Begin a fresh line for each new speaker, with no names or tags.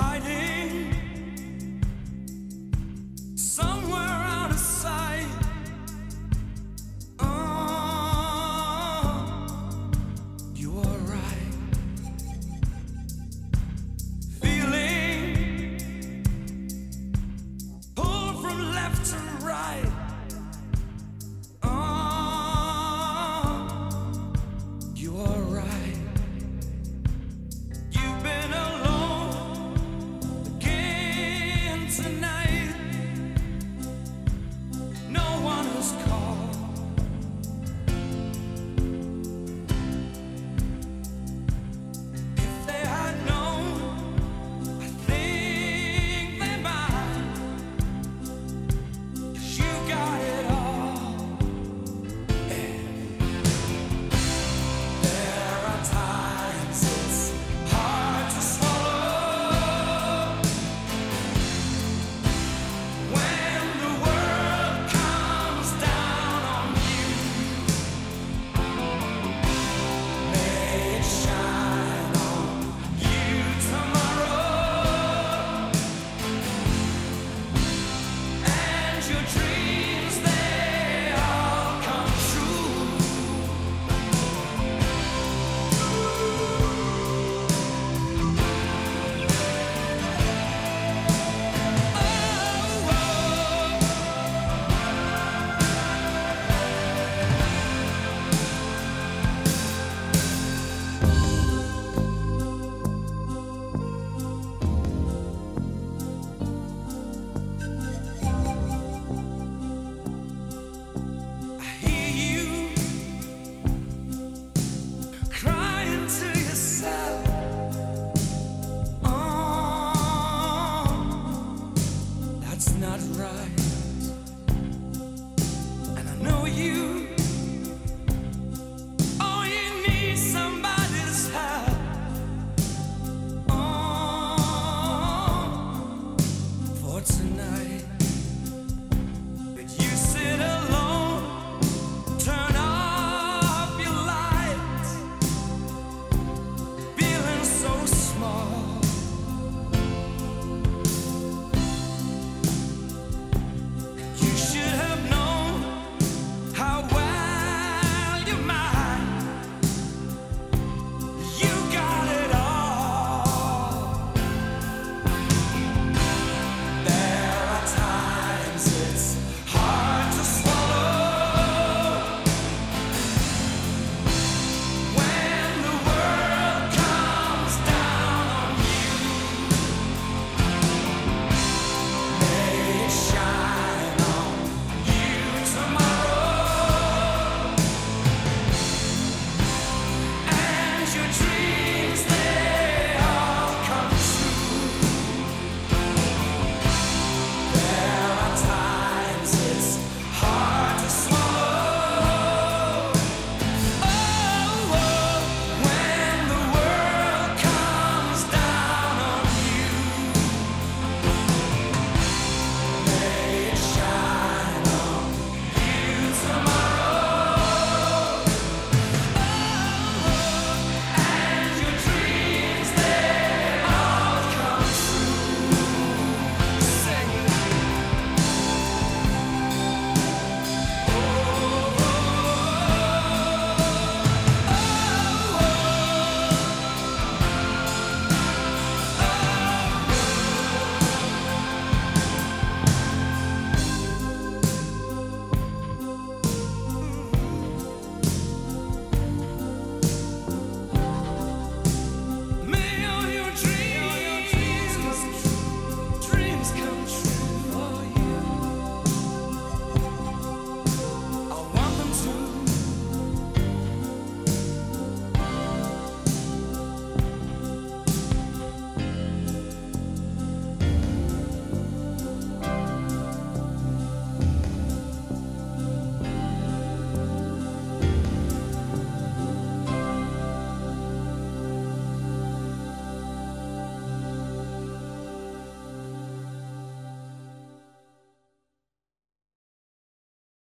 hiding somewhere out of sight. Oh, you are right. Feeling pulled from left to right.